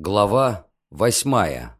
Глава восьмая.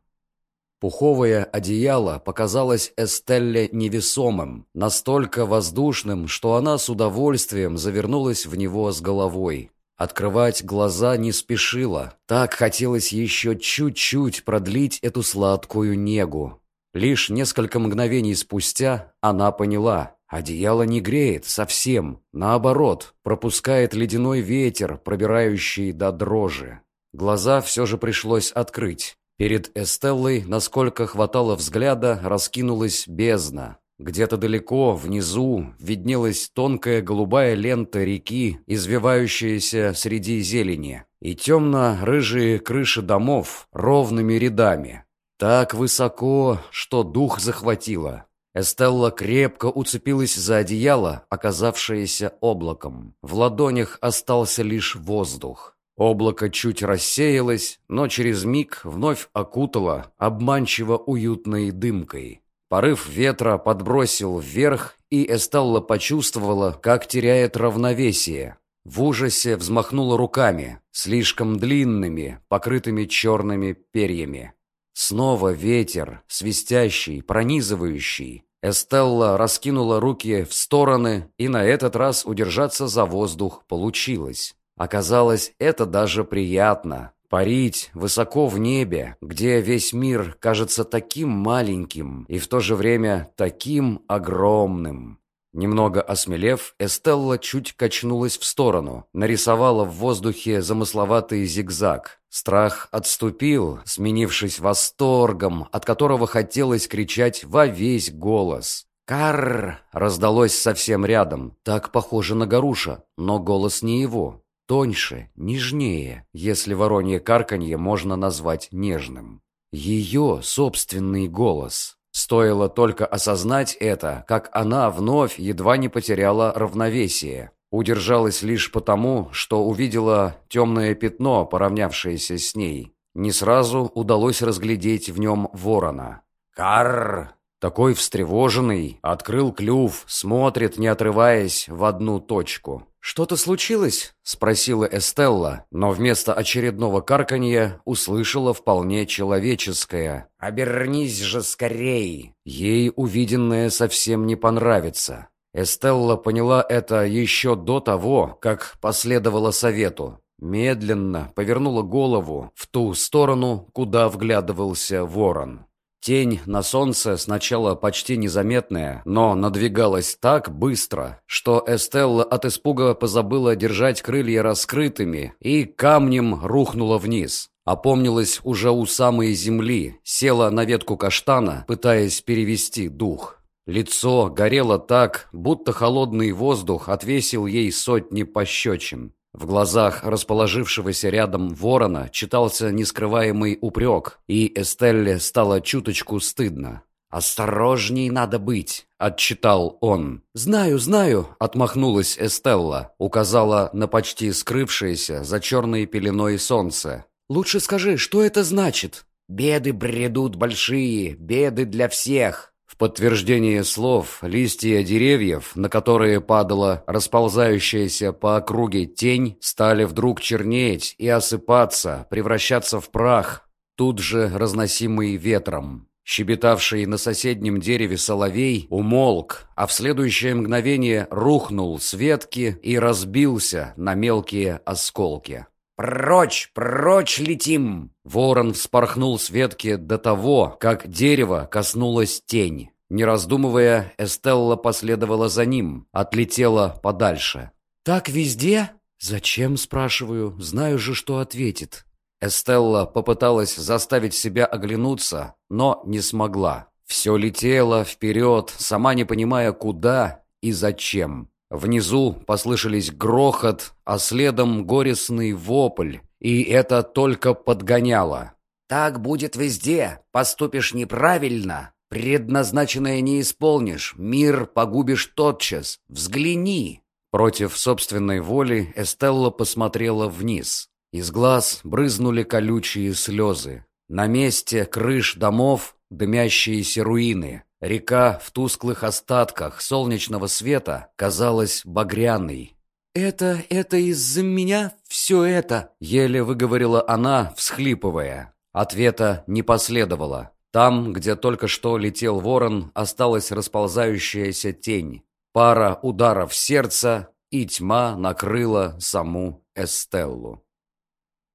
Пуховое одеяло показалось Эстелле невесомым, настолько воздушным, что она с удовольствием завернулась в него с головой. Открывать глаза не спешила, так хотелось еще чуть-чуть продлить эту сладкую негу. Лишь несколько мгновений спустя она поняла, одеяло не греет совсем, наоборот, пропускает ледяной ветер, пробирающий до дрожи. Глаза все же пришлось открыть. Перед Эстеллой, насколько хватало взгляда, раскинулась бездна. Где-то далеко, внизу, виднелась тонкая голубая лента реки, извивающаяся среди зелени, и темно-рыжие крыши домов ровными рядами. Так высоко, что дух захватило. Эстелла крепко уцепилась за одеяло, оказавшееся облаком. В ладонях остался лишь воздух. Облако чуть рассеялось, но через миг вновь окутало обманчиво уютной дымкой. Порыв ветра подбросил вверх, и Эстелла почувствовала, как теряет равновесие. В ужасе взмахнула руками, слишком длинными, покрытыми черными перьями. Снова ветер, свистящий, пронизывающий. Эстелла раскинула руки в стороны, и на этот раз удержаться за воздух получилось. Оказалось, это даже приятно. Парить высоко в небе, где весь мир кажется таким маленьким и в то же время таким огромным. Немного осмелев, Эстелла чуть качнулась в сторону, нарисовала в воздухе замысловатый зигзаг. Страх отступил, сменившись восторгом, от которого хотелось кричать во весь голос. «Карр!» раздалось совсем рядом, так похоже на Гаруша, но голос не его. Тоньше, нежнее, если воронье карканье можно назвать нежным. Ее собственный голос. Стоило только осознать это, как она вновь едва не потеряла равновесие. Удержалась лишь потому, что увидела темное пятно, поравнявшееся с ней. Не сразу удалось разглядеть в нем ворона. «Карр!» Такой встревоженный, открыл клюв, смотрит, не отрываясь, в одну точку. «Что-то случилось?» — спросила Эстелла, но вместо очередного карканья услышала вполне человеческое. «Обернись же скорей!» Ей увиденное совсем не понравится. Эстелла поняла это еще до того, как последовала совету. Медленно повернула голову в ту сторону, куда вглядывался ворон. Тень на солнце сначала почти незаметная, но надвигалась так быстро, что Эстелла от испуга позабыла держать крылья раскрытыми и камнем рухнула вниз. Опомнилась уже у самой земли, села на ветку каштана, пытаясь перевести дух. Лицо горело так, будто холодный воздух отвесил ей сотни пощечин. В глазах расположившегося рядом ворона читался нескрываемый упрек, и Эстелле стало чуточку стыдно. «Осторожней надо быть», — отчитал он. «Знаю, знаю», — отмахнулась Эстелла, указала на почти скрывшееся за черной пеленой солнце. «Лучше скажи, что это значит?» «Беды бредут большие, беды для всех», подтверждение слов листья деревьев, на которые падала расползающаяся по округе тень, стали вдруг чернеть и осыпаться, превращаться в прах, тут же разносимый ветром. Щебетавший на соседнем дереве соловей умолк, а в следующее мгновение рухнул с ветки и разбился на мелкие осколки. «Прочь, прочь летим!» Ворон вспорхнул с ветки до того, как дерево коснулась тень. Не раздумывая, Эстелла последовала за ним, отлетела подальше. «Так везде?» «Зачем?» – спрашиваю. Знаю же, что ответит. Эстелла попыталась заставить себя оглянуться, но не смогла. Все летело вперед, сама не понимая, куда и зачем. Внизу послышались грохот, а следом горестный вопль, и это только подгоняло. «Так будет везде. Поступишь неправильно. Предназначенное не исполнишь. Мир погубишь тотчас. Взгляни!» Против собственной воли Эстелла посмотрела вниз. Из глаз брызнули колючие слезы. На месте крыш домов дымящиеся руины. Река в тусклых остатках солнечного света казалась багряной. «Это... это из-за меня все это?» Еле выговорила она, всхлипывая. Ответа не последовало. Там, где только что летел ворон, осталась расползающаяся тень. Пара ударов сердца, и тьма накрыла саму Эстеллу.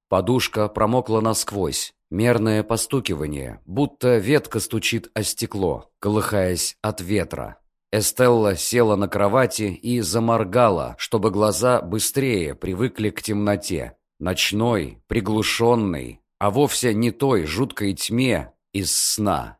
Подушка промокла насквозь. Мерное постукивание, будто ветка стучит о стекло, колыхаясь от ветра. Эстелла села на кровати и заморгала, чтобы глаза быстрее привыкли к темноте. Ночной, приглушенной, а вовсе не той жуткой тьме из сна.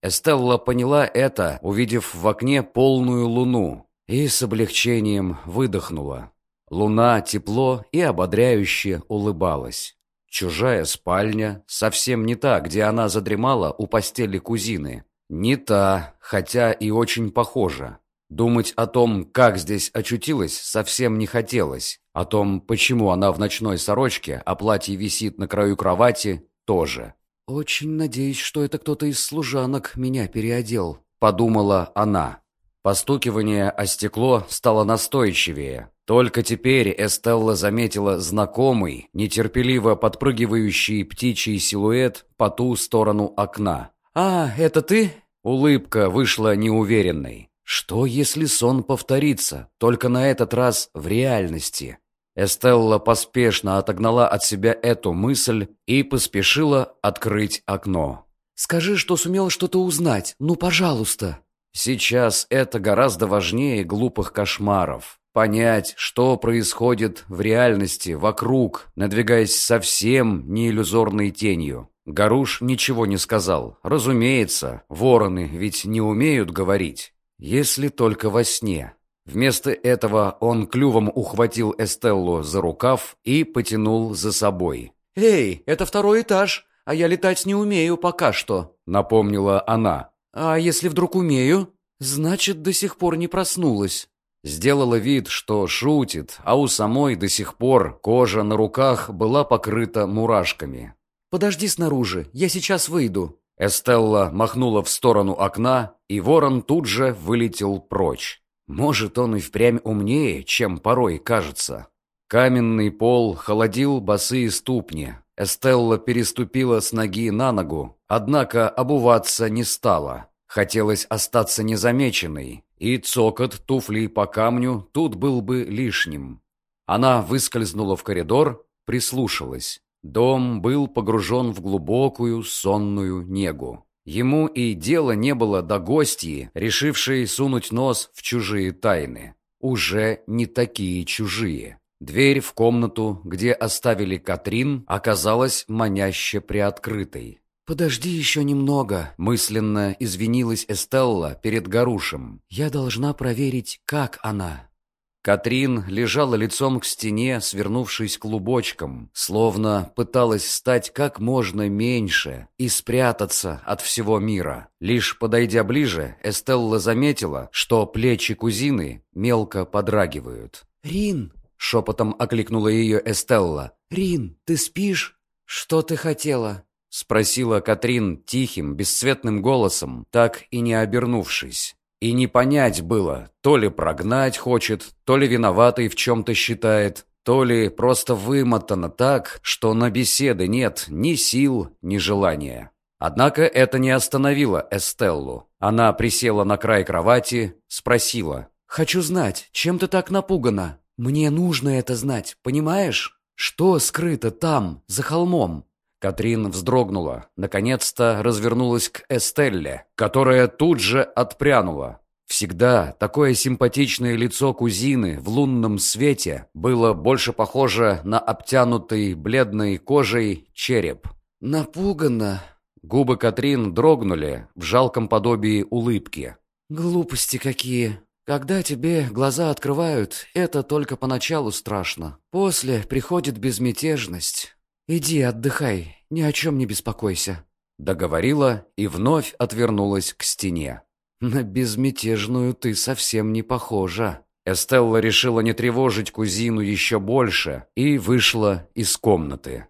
Эстелла поняла это, увидев в окне полную луну, и с облегчением выдохнула. Луна тепло и ободряюще улыбалась. Чужая спальня, совсем не та, где она задремала у постели кузины. Не та, хотя и очень похожа. Думать о том, как здесь очутилась, совсем не хотелось. О том, почему она в ночной сорочке, а платье висит на краю кровати, тоже. «Очень надеюсь, что это кто-то из служанок меня переодел», — подумала она. Постукивание о стекло стало настойчивее. Только теперь Эстелла заметила знакомый, нетерпеливо подпрыгивающий птичий силуэт по ту сторону окна. «А, это ты?» Улыбка вышла неуверенной. Что, если сон повторится, только на этот раз в реальности? Эстелла поспешно отогнала от себя эту мысль и поспешила открыть окно. «Скажи, что сумел что-то узнать, ну, пожалуйста!» Сейчас это гораздо важнее глупых кошмаров. Понять, что происходит в реальности, вокруг, надвигаясь совсем не иллюзорной тенью. Гаруш ничего не сказал. Разумеется, вороны ведь не умеют говорить. Если только во сне. Вместо этого он клювом ухватил Эстеллу за рукав и потянул за собой. «Эй, это второй этаж, а я летать не умею пока что», — напомнила она. «А если вдруг умею? Значит, до сих пор не проснулась». Сделала вид, что шутит, а у самой до сих пор кожа на руках была покрыта мурашками. «Подожди снаружи, я сейчас выйду». Эстелла махнула в сторону окна, и ворон тут же вылетел прочь. Может, он и впрямь умнее, чем порой кажется. Каменный пол холодил босые ступни. Эстелла переступила с ноги на ногу, однако обуваться не стала. Хотелось остаться незамеченной, и цокот туфлей по камню тут был бы лишним. Она выскользнула в коридор, прислушалась. Дом был погружен в глубокую сонную негу. Ему и дела не было до гостьи, решившей сунуть нос в чужие тайны. Уже не такие чужие. Дверь в комнату, где оставили Катрин, оказалась маняще приоткрытой. «Подожди еще немного», — мысленно извинилась Эстелла перед Гарушем. «Я должна проверить, как она». Катрин лежала лицом к стене, свернувшись клубочком, словно пыталась стать как можно меньше и спрятаться от всего мира. Лишь подойдя ближе, Эстелла заметила, что плечи кузины мелко подрагивают. «Рин!» — шепотом окликнула ее Эстелла. «Рин, ты спишь? Что ты хотела?» — спросила Катрин тихим, бесцветным голосом, так и не обернувшись. И не понять было, то ли прогнать хочет, то ли виноватый в чем-то считает, то ли просто вымотано так, что на беседы нет ни сил, ни желания. Однако это не остановило Эстеллу. Она присела на край кровати, спросила. «Хочу знать, чем ты так напугана? Мне нужно это знать, понимаешь? Что скрыто там, за холмом? Катрин вздрогнула, наконец-то развернулась к Эстелле, которая тут же отпрянула. Всегда такое симпатичное лицо кузины в лунном свете было больше похоже на обтянутый бледной кожей череп. «Напугана!» Губы Катрин дрогнули в жалком подобии улыбки. «Глупости какие! Когда тебе глаза открывают, это только поначалу страшно. После приходит безмятежность. «Иди отдыхай, ни о чем не беспокойся», — договорила и вновь отвернулась к стене. «На безмятежную ты совсем не похожа». Эстелла решила не тревожить кузину еще больше и вышла из комнаты.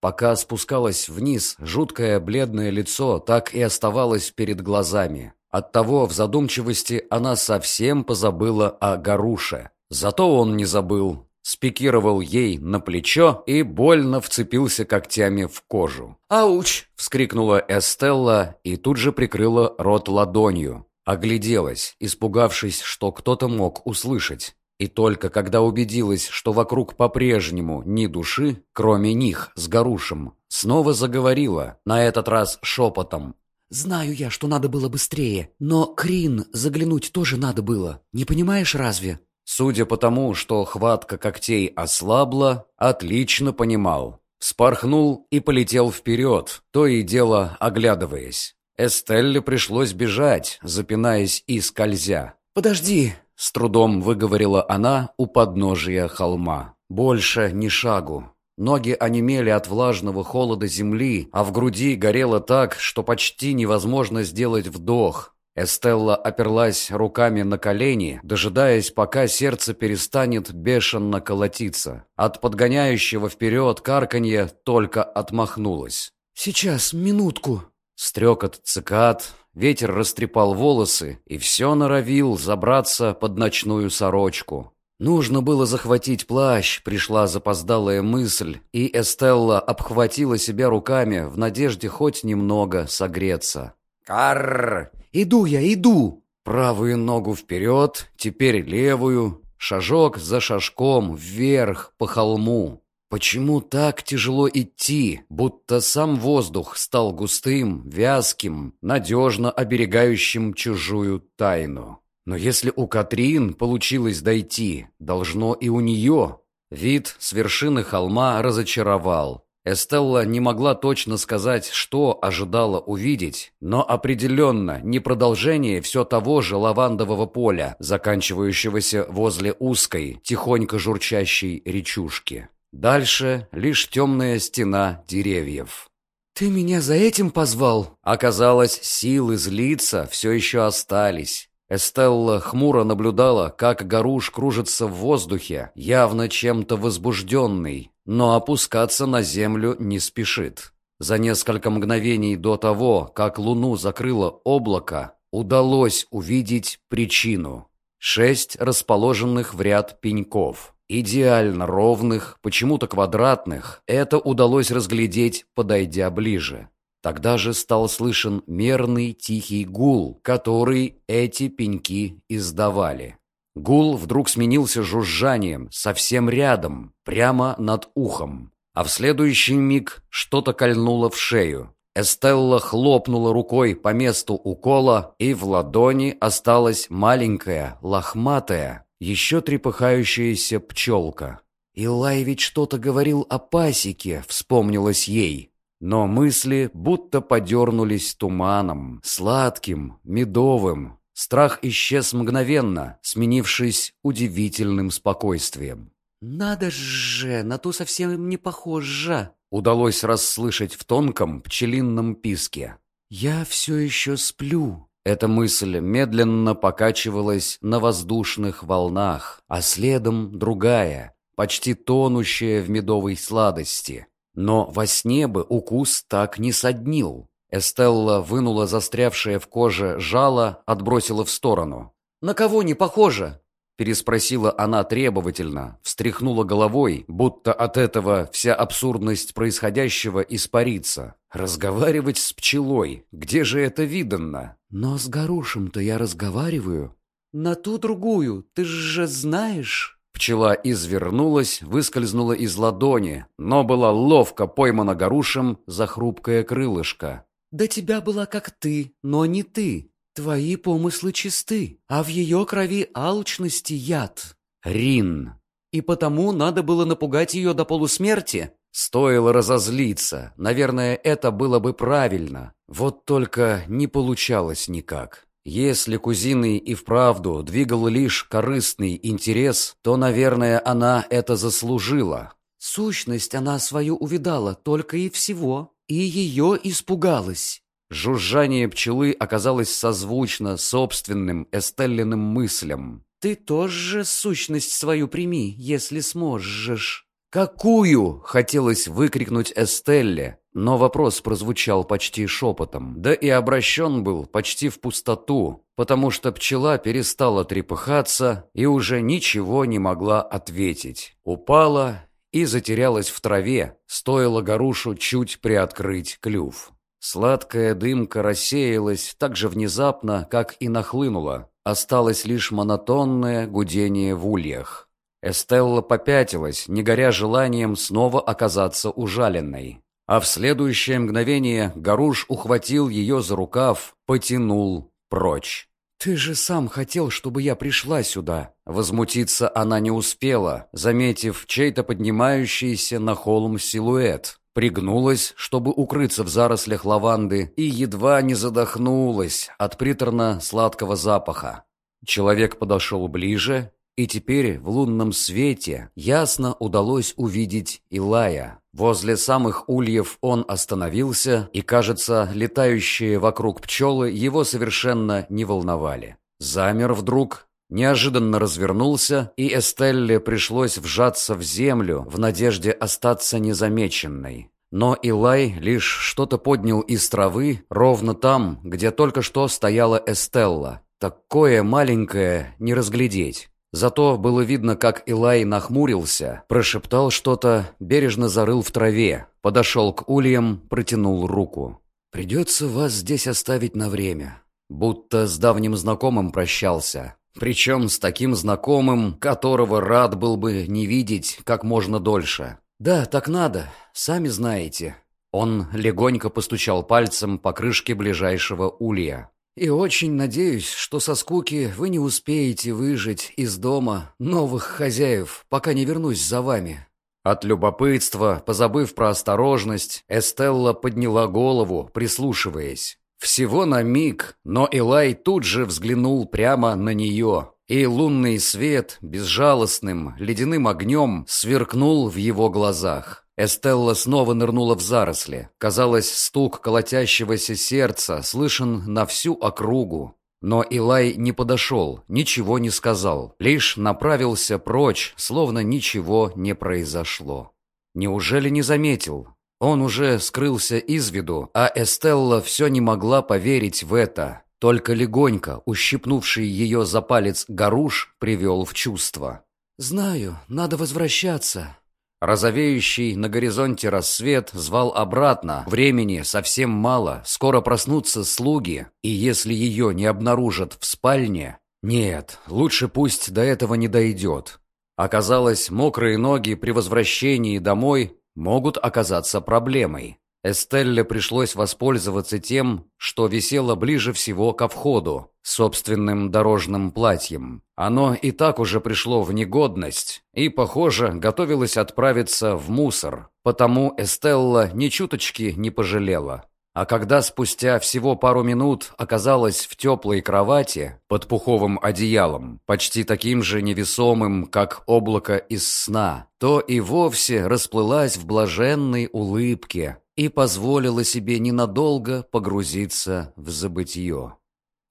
Пока спускалась вниз, жуткое бледное лицо так и оставалось перед глазами. Оттого в задумчивости она совсем позабыла о Гаруше. Зато он не забыл. Спикировал ей на плечо и больно вцепился когтями в кожу. «Ауч!» — вскрикнула Эстелла и тут же прикрыла рот ладонью. Огляделась, испугавшись, что кто-то мог услышать. И только когда убедилась, что вокруг по-прежнему ни души, кроме них с Гарушем, снова заговорила, на этот раз шепотом. «Знаю я, что надо было быстрее, но Крин заглянуть тоже надо было. Не понимаешь разве?» Судя по тому, что хватка когтей ослабла, отлично понимал. Вспорхнул и полетел вперед, то и дело оглядываясь. Эстелле пришлось бежать, запинаясь и скользя. «Подожди!» — с трудом выговорила она у подножия холма. «Больше ни шагу». Ноги онемели от влажного холода земли, а в груди горело так, что почти невозможно сделать вдох. Эстелла оперлась руками на колени, дожидаясь, пока сердце перестанет бешено колотиться. От подгоняющего вперед карканья только отмахнулась. «Сейчас, минутку!» Стрекот цикад, ветер растрепал волосы и все норовил забраться под ночную сорочку. Нужно было захватить плащ, пришла запоздалая мысль, и Эстелла обхватила себя руками в надежде хоть немного согреться. «Карр!» «Иду я, иду!» Правую ногу вперед, теперь левую, шажок за шажком, вверх, по холму. Почему так тяжело идти, будто сам воздух стал густым, вязким, надежно оберегающим чужую тайну? Но если у Катрин получилось дойти, должно и у нее. Вид с вершины холма разочаровал. Эстелла не могла точно сказать, что ожидала увидеть, но определенно не продолжение все того же лавандового поля, заканчивающегося возле узкой, тихонько журчащей речушки. Дальше лишь темная стена деревьев. «Ты меня за этим позвал?» Оказалось, силы злиться все еще остались. Эстелла хмуро наблюдала, как Гаруш кружится в воздухе, явно чем-то возбужденный, но опускаться на землю не спешит. За несколько мгновений до того, как луну закрыло облако, удалось увидеть причину. Шесть расположенных в ряд пеньков. Идеально ровных, почему-то квадратных, это удалось разглядеть, подойдя ближе. Тогда же стал слышен мерный тихий гул, который эти пеньки издавали. Гул вдруг сменился жужжанием, совсем рядом, прямо над ухом. А в следующий миг что-то кольнуло в шею. Эстелла хлопнула рукой по месту укола, и в ладони осталась маленькая, лохматая, еще трепыхающаяся пчелка. «Илай ведь что-то говорил о пасеке», — вспомнилось ей. Но мысли будто подернулись туманом, сладким, медовым, Страх исчез мгновенно, сменившись удивительным спокойствием. «Надо же, на ту совсем не похоже!» Удалось расслышать в тонком пчелином писке. «Я все еще сплю». Эта мысль медленно покачивалась на воздушных волнах, а следом другая, почти тонущая в медовой сладости. Но во сне бы укус так не соднил. Эстелла вынула застрявшее в коже жало, отбросила в сторону. «На кого не похоже?» Переспросила она требовательно, встряхнула головой, будто от этого вся абсурдность происходящего испарится. Разговаривать с пчелой, где же это видано? Но с Гарушем-то я разговариваю. На ту другую, ты же знаешь. Пчела извернулась, выскользнула из ладони, но была ловко поймана Гарушем за хрупкое крылышко. До тебя была как ты, но не ты. Твои помыслы чисты, а в ее крови алчности яд. Рин. И потому надо было напугать ее до полусмерти? Стоило разозлиться. Наверное, это было бы правильно. Вот только не получалось никак. Если кузиной и вправду двигал лишь корыстный интерес, то, наверное, она это заслужила. Сущность она свою увидала только и всего. И ее испугалась. Жужжание пчелы оказалось созвучно собственным Эстеллиным мыслям. «Ты тоже сущность свою прими, если сможешь». «Какую?» — хотелось выкрикнуть Эстелле, Но вопрос прозвучал почти шепотом, да и обращен был почти в пустоту, потому что пчела перестала трепыхаться и уже ничего не могла ответить. Упала и затерялась в траве, стоило горушу чуть приоткрыть клюв. Сладкая дымка рассеялась так же внезапно, как и нахлынула. Осталось лишь монотонное гудение в ульях. Эстелла попятилась, не горя желанием снова оказаться ужаленной. А в следующее мгновение Гаруш ухватил ее за рукав, потянул прочь. «Ты же сам хотел, чтобы я пришла сюда!» Возмутиться она не успела, заметив чей-то поднимающийся на холм силуэт. Пригнулась, чтобы укрыться в зарослях лаванды, и едва не задохнулась от приторно-сладкого запаха. Человек подошел ближе, и теперь в лунном свете ясно удалось увидеть Илая. Возле самых ульев он остановился, и, кажется, летающие вокруг пчелы его совершенно не волновали. Замер вдруг, неожиданно развернулся, и Эстелле пришлось вжаться в землю в надежде остаться незамеченной. Но Илай лишь что-то поднял из травы ровно там, где только что стояла Эстелла. Такое маленькое не разглядеть. Зато было видно, как Илай нахмурился, прошептал что-то, бережно зарыл в траве, подошел к ульям, протянул руку. «Придется вас здесь оставить на время». Будто с давним знакомым прощался. Причем с таким знакомым, которого рад был бы не видеть как можно дольше. «Да, так надо, сами знаете». Он легонько постучал пальцем по крышке ближайшего улья. И очень надеюсь, что со скуки вы не успеете выжить из дома новых хозяев, пока не вернусь за вами». От любопытства, позабыв про осторожность, Эстелла подняла голову, прислушиваясь. Всего на миг, но Элай тут же взглянул прямо на нее, и лунный свет безжалостным, ледяным огнем сверкнул в его глазах. Эстелла снова нырнула в заросли. Казалось, стук колотящегося сердца слышен на всю округу. Но Илай не подошел, ничего не сказал, лишь направился прочь, словно ничего не произошло. Неужели не заметил? Он уже скрылся из виду, а Эстелла все не могла поверить в это. Только легонько, ущипнувший ее за палец Гаруш, привел в чувство. «Знаю, надо возвращаться», Розовеющий на горизонте рассвет звал обратно. Времени совсем мало, скоро проснутся слуги, и если ее не обнаружат в спальне... Нет, лучше пусть до этого не дойдет. Оказалось, мокрые ноги при возвращении домой могут оказаться проблемой. Эстелле пришлось воспользоваться тем, что висело ближе всего ко входу, собственным дорожным платьем. Оно и так уже пришло в негодность и, похоже, готовилось отправиться в мусор, потому Эстелла ни чуточки не пожалела. А когда спустя всего пару минут оказалась в теплой кровати под пуховым одеялом, почти таким же невесомым, как облако из сна, то и вовсе расплылась в блаженной улыбке, и позволила себе ненадолго погрузиться в забытье,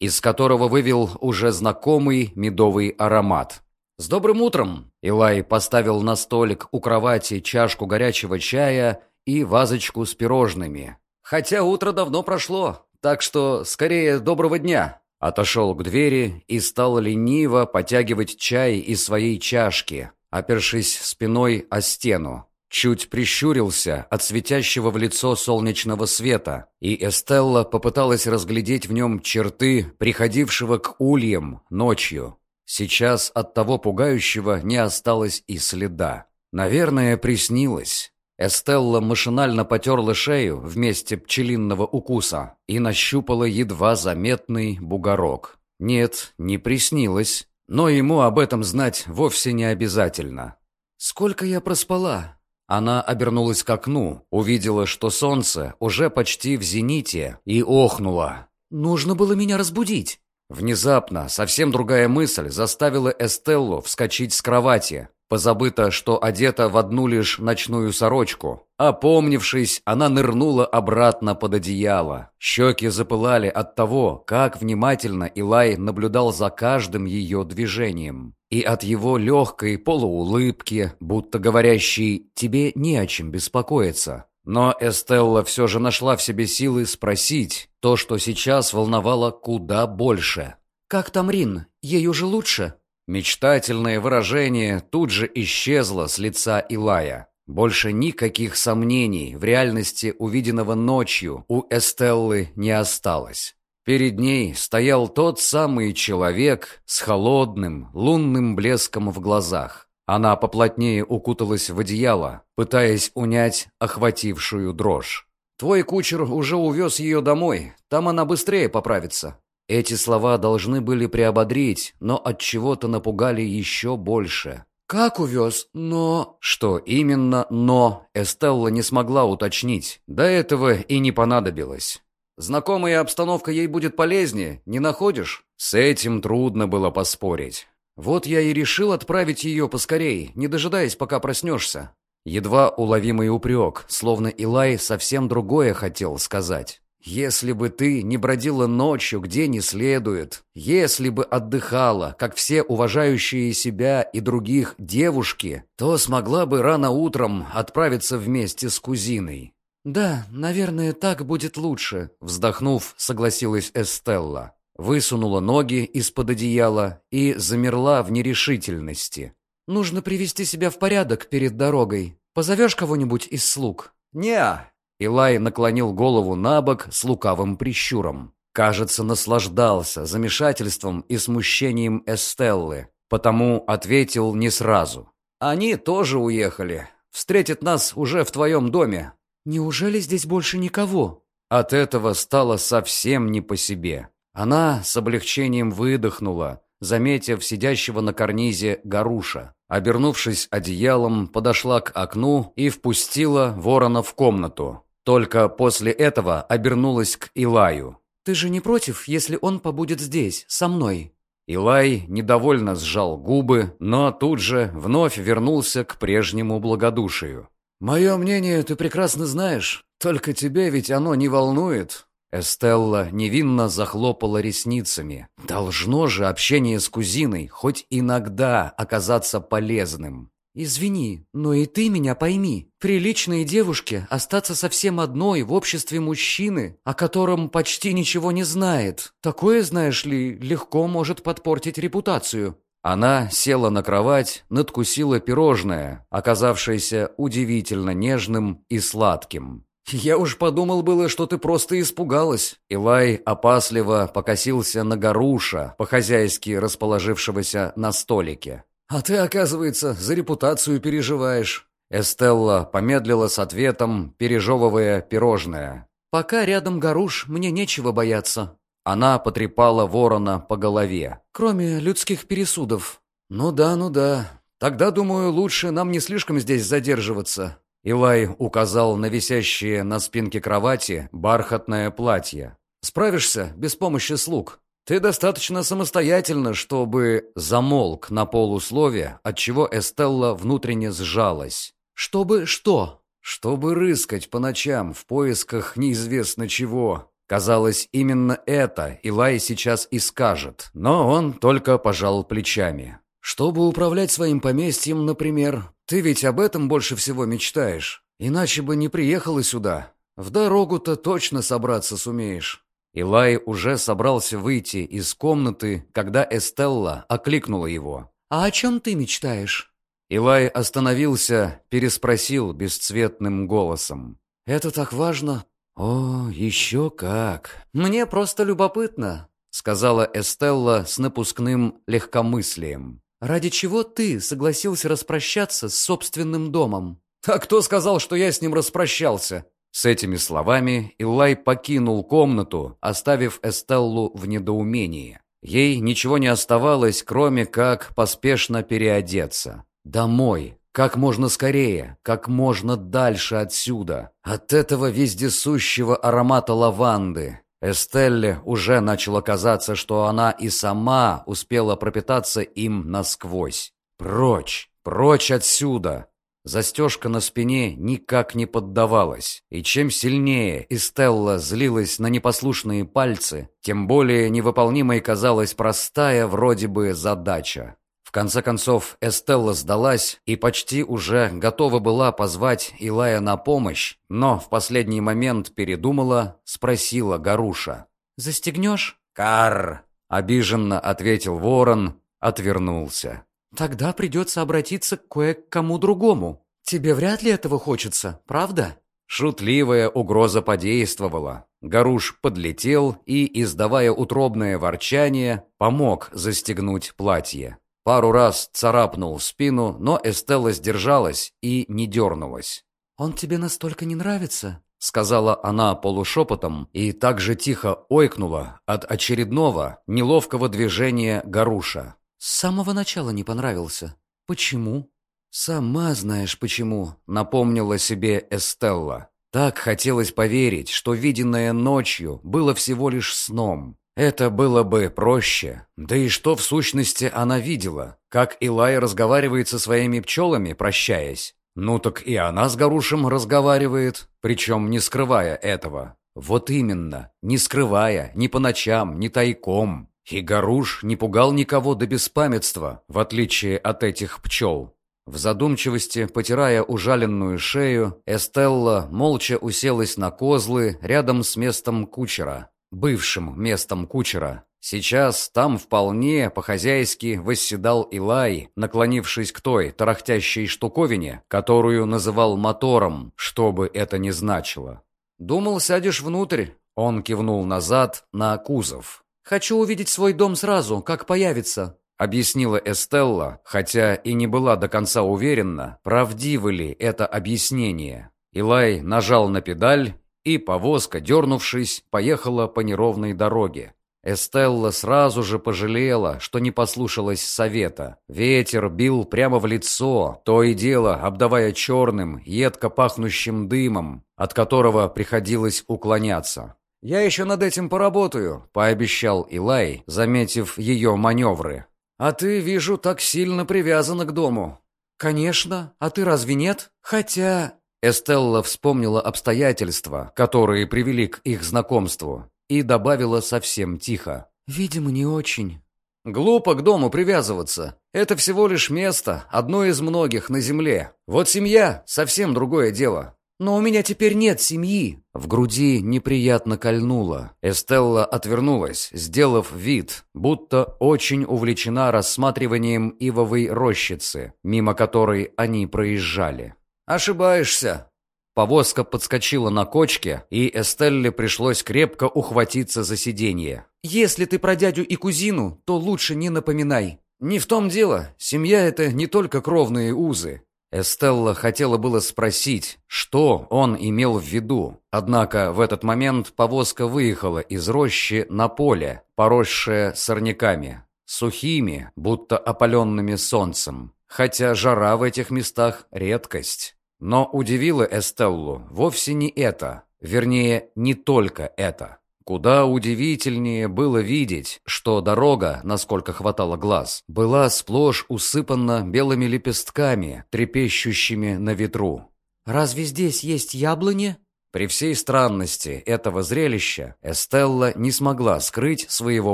из которого вывел уже знакомый медовый аромат. «С добрым утром!» Илай поставил на столик у кровати чашку горячего чая и вазочку с пирожными. «Хотя утро давно прошло, так что скорее доброго дня!» Отошел к двери и стал лениво потягивать чай из своей чашки, опершись спиной о стену. Чуть прищурился от светящего в лицо солнечного света, и Эстелла попыталась разглядеть в нем черты, приходившего к ульям ночью. Сейчас от того пугающего не осталось и следа. Наверное, приснилось. Эстелла машинально потерла шею в месте пчелиного укуса и нащупала едва заметный бугорок. Нет, не приснилось, но ему об этом знать вовсе не обязательно. «Сколько я проспала?» Она обернулась к окну, увидела, что солнце уже почти в зените, и охнула. «Нужно было меня разбудить». Внезапно совсем другая мысль заставила Эстеллу вскочить с кровати. Позабыто, что одета в одну лишь ночную сорочку. Опомнившись, она нырнула обратно под одеяло. Щеки запылали от того, как внимательно Илай наблюдал за каждым ее движением. И от его легкой полуулыбки, будто говорящей «тебе не о чем беспокоиться», Но Эстелла все же нашла в себе силы спросить то, что сейчас волновало куда больше. «Как там Рин? Ей уже лучше?» Мечтательное выражение тут же исчезло с лица Илая. Больше никаких сомнений в реальности увиденного ночью у Эстеллы не осталось. Перед ней стоял тот самый человек с холодным, лунным блеском в глазах. Она поплотнее укуталась в одеяло, пытаясь унять охватившую дрожь. «Твой кучер уже увез ее домой, там она быстрее поправится». Эти слова должны были приободрить, но от чего то напугали еще больше. «Как увез? Но...» Что именно «но» Эстелла не смогла уточнить. До этого и не понадобилось. Знакомая обстановка ей будет полезнее, не находишь? С этим трудно было поспорить. Вот я и решил отправить ее поскорей, не дожидаясь, пока проснешься. Едва уловимый упрек, словно Илай совсем другое хотел сказать. «Если бы ты не бродила ночью, где не следует, если бы отдыхала, как все уважающие себя и других девушки, то смогла бы рано утром отправиться вместе с кузиной. «Да, наверное, так будет лучше», — вздохнув, согласилась Эстелла. Высунула ноги из-под одеяла и замерла в нерешительности. «Нужно привести себя в порядок перед дорогой. Позовешь кого-нибудь из слуг?» «Не-а». Илай наклонил голову на бок с лукавым прищуром. Кажется, наслаждался замешательством и смущением Эстеллы, потому ответил не сразу. «Они тоже уехали. Встретят нас уже в твоем доме. «Неужели здесь больше никого?» От этого стало совсем не по себе. Она с облегчением выдохнула, заметив сидящего на карнизе Гаруша. Обернувшись одеялом, подошла к окну и впустила ворона в комнату. Только после этого обернулась к Илаю. «Ты же не против, если он побудет здесь, со мной?» Илай недовольно сжал губы, но тут же вновь вернулся к прежнему благодушию. «Мое мнение ты прекрасно знаешь, только тебе ведь оно не волнует». Эстелла невинно захлопала ресницами. «Должно же общение с кузиной хоть иногда оказаться полезным». «Извини, но и ты меня пойми. Приличной девушке остаться совсем одной в обществе мужчины, о котором почти ничего не знает. Такое, знаешь ли, легко может подпортить репутацию. Она села на кровать, надкусила пирожное, оказавшееся удивительно нежным и сладким. «Я уж подумал было, что ты просто испугалась». Илай опасливо покосился на Гаруша, по-хозяйски расположившегося на столике. «А ты, оказывается, за репутацию переживаешь». Эстелла помедлила с ответом, пережевывая пирожное. «Пока рядом Гаруш, мне нечего бояться». Она потрепала ворона по голове. «Кроме людских пересудов». «Ну да, ну да. Тогда, думаю, лучше нам не слишком здесь задерживаться». Илай указал на висящее на спинке кровати бархатное платье. «Справишься без помощи слуг. Ты достаточно самостоятельно, чтобы...» Замолк на полуслове, отчего Эстелла внутренне сжалась. «Чтобы что?» «Чтобы рыскать по ночам в поисках неизвестно чего. Казалось, именно это Илай сейчас и скажет, но он только пожал плечами. «Чтобы управлять своим поместьем, например, ты ведь об этом больше всего мечтаешь. Иначе бы не приехала сюда. В дорогу-то точно собраться сумеешь». Илай уже собрался выйти из комнаты, когда Эстелла окликнула его. «А о чем ты мечтаешь?» Илай остановился, переспросил бесцветным голосом. «Это так важно?» «О, еще как! Мне просто любопытно», — сказала Эстелла с напускным легкомыслием. «Ради чего ты согласился распрощаться с собственным домом?» «А кто сказал, что я с ним распрощался?» С этими словами Илай покинул комнату, оставив Эстеллу в недоумении. Ей ничего не оставалось, кроме как поспешно переодеться. Домой, как можно скорее, как можно дальше отсюда. От этого вездесущего аромата лаванды. Эстелле уже начало казаться, что она и сама успела пропитаться им насквозь. Прочь, прочь отсюда. Застежка на спине никак не поддавалась, и чем сильнее Эстелла злилась на непослушные пальцы, тем более невыполнимой казалась простая вроде бы задача. В конце концов, Эстелла сдалась и почти уже готова была позвать Илая на помощь, но в последний момент передумала, спросила Гаруша. «Застегнешь?» «Карр!» — обиженно ответил ворон, отвернулся. «Тогда придется обратиться к кое-кому другому. Тебе вряд ли этого хочется, правда?» Шутливая угроза подействовала. Гаруш подлетел и, издавая утробное ворчание, помог застегнуть платье. Пару раз царапнул спину, но Эстелла сдержалась и не дернулась. «Он тебе настолько не нравится?» — сказала она полушепотом и также тихо ойкнула от очередного неловкого движения Гаруша. «С самого начала не понравился. Почему?» «Сама знаешь почему», — напомнила себе Эстелла. Так хотелось поверить, что виденное ночью было всего лишь сном. Это было бы проще. Да и что в сущности она видела? Как Илай разговаривает со своими пчелами, прощаясь? Ну так и она с Гарушем разговаривает, причем не скрывая этого. Вот именно, не скрывая, ни по ночам, ни тайком. И Гаруш не пугал никого до беспамятства, в отличие от этих пчел. В задумчивости, потирая ужаленную шею, Эстелла молча уселась на козлы рядом с местом кучера бывшим местом кучера. Сейчас там вполне по-хозяйски восседал Илай, наклонившись к той тарахтящей штуковине, которую называл мотором, что бы это ни значило. «Думал, сядешь внутрь?» Он кивнул назад на кузов. «Хочу увидеть свой дом сразу, как появится», — объяснила Эстелла, хотя и не была до конца уверена, правдиво ли это объяснение. Илай нажал на педаль, и повозка, дернувшись, поехала по неровной дороге. Эстелла сразу же пожалела, что не послушалась совета. Ветер бил прямо в лицо, то и дело обдавая черным, едко пахнущим дымом, от которого приходилось уклоняться. «Я еще над этим поработаю», — пообещал Илай, заметив ее маневры. «А ты, вижу, так сильно привязана к дому». «Конечно. А ты разве нет? Хотя...» Эстелла вспомнила обстоятельства, которые привели к их знакомству, и добавила совсем тихо. «Видимо, не очень». «Глупо к дому привязываться. Это всего лишь место, одно из многих на земле. Вот семья — совсем другое дело». «Но у меня теперь нет семьи». В груди неприятно кольнуло. Эстелла отвернулась, сделав вид, будто очень увлечена рассматриванием ивовой рощицы, мимо которой они проезжали. «Ошибаешься!» Повозка подскочила на кочке, и Эстелле пришлось крепко ухватиться за сиденье. «Если ты про дядю и кузину, то лучше не напоминай». «Не в том дело. Семья — это не только кровные узы». Эстелла хотела было спросить, что он имел в виду. Однако в этот момент повозка выехала из рощи на поле, поросшее сорняками, сухими, будто опаленными солнцем. Хотя жара в этих местах — редкость. Но удивило Эстеллу вовсе не это, вернее, не только это. Куда удивительнее было видеть, что дорога, насколько хватало глаз, была сплошь усыпана белыми лепестками, трепещущими на ветру. «Разве здесь есть яблони?» При всей странности этого зрелища Эстелла не смогла скрыть своего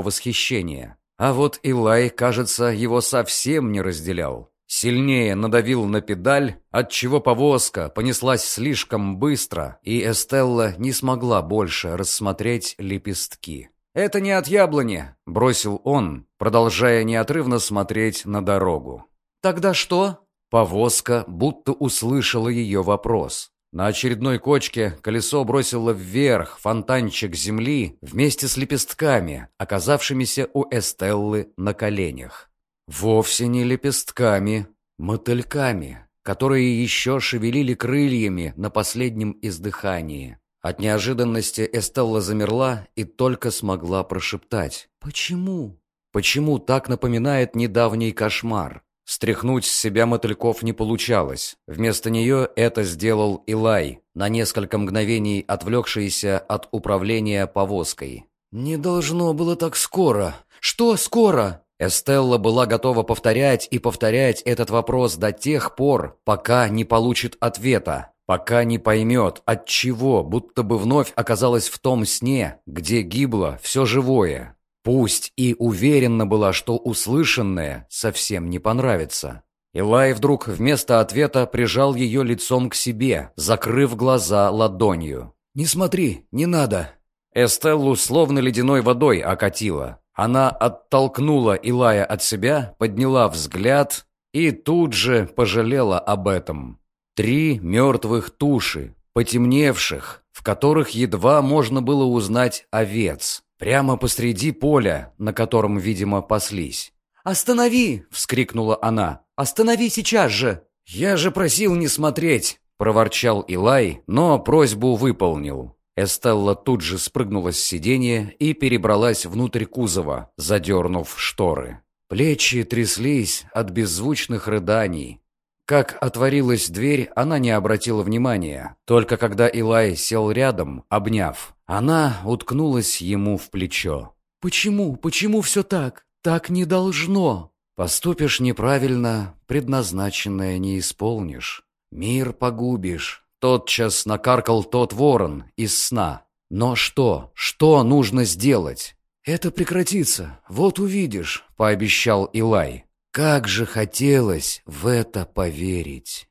восхищения. А вот Илай, кажется, его совсем не разделял. Сильнее надавил на педаль, отчего повозка понеслась слишком быстро, и Эстелла не смогла больше рассмотреть лепестки. «Это не от яблони», — бросил он, продолжая неотрывно смотреть на дорогу. «Тогда что?» Повозка будто услышала ее вопрос. На очередной кочке колесо бросило вверх фонтанчик земли вместе с лепестками, оказавшимися у Эстеллы на коленях. Вовсе не лепестками, мотыльками, которые еще шевелили крыльями на последнем издыхании. От неожиданности Эстелла замерла и только смогла прошептать. «Почему?» Почему так напоминает недавний кошмар? Стряхнуть с себя мотыльков не получалось. Вместо нее это сделал Илай, на несколько мгновений отвлекшийся от управления повозкой. «Не должно было так скоро». «Что скоро?» Эстелла была готова повторять и повторять этот вопрос до тех пор, пока не получит ответа, пока не поймет, от чего, будто бы вновь оказалась в том сне, где гибло все живое. Пусть и уверена была, что услышанное совсем не понравится. Илай вдруг вместо ответа прижал ее лицом к себе, закрыв глаза ладонью. «Не смотри, не надо!» Эстеллу словно ледяной водой окатила. Она оттолкнула Илая от себя, подняла взгляд и тут же пожалела об этом. Три мертвых туши, потемневших, в которых едва можно было узнать овец, прямо посреди поля, на котором, видимо, паслись. «Останови!» — вскрикнула она. «Останови сейчас же!» «Я же просил не смотреть!» — проворчал Илай, но просьбу выполнил. Эстелла тут же спрыгнула с сиденья и перебралась внутрь кузова, задернув шторы. Плечи тряслись от беззвучных рыданий. Как отворилась дверь, она не обратила внимания. Только когда Илай сел рядом, обняв, она уткнулась ему в плечо. «Почему? Почему все так? Так не должно!» Поступишь неправильно, предназначенное не исполнишь. Мир погубишь. Тотчас накаркал тот ворон из сна. Но что? Что нужно сделать? Это прекратится, вот увидишь, пообещал Илай. Как же хотелось в это поверить.